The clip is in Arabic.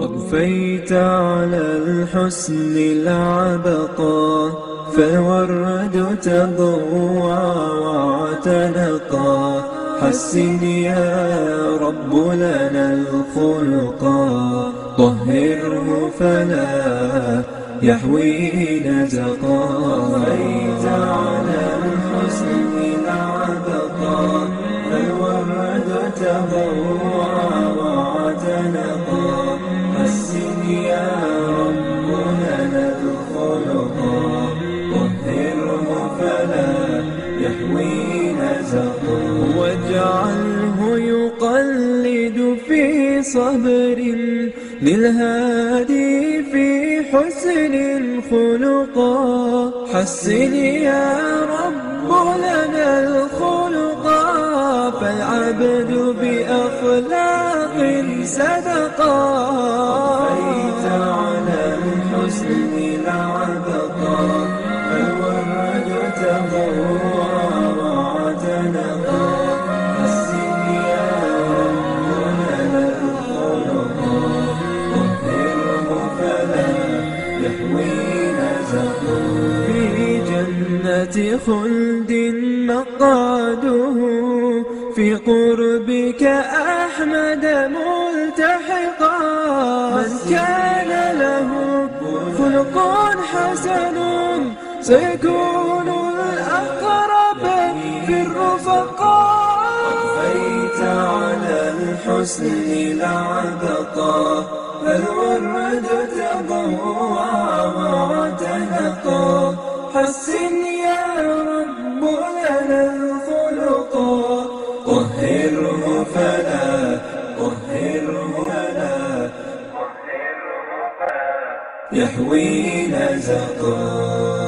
أضفيت على الحسن العبقى فالورد تضوى واعتنقا حسن يا رب لنا الخلقا طهره فلا يحوي نزقا. على واجعله يقلد في صبر للهادي في حسن خلقا حسن يا رب لنا الخلقا فالعبد بأخلاق صدقا أضفيت على الحسن العبقا فالورد في جنة خلد مقعده في قربك أحمد ملتحقا. من كان له خلق حسن سيكون الأقرب في الرفقاء أضفيت على الحسن العبقا فالورد تضوى طهره فلا طهره فلا. يحوي نزقا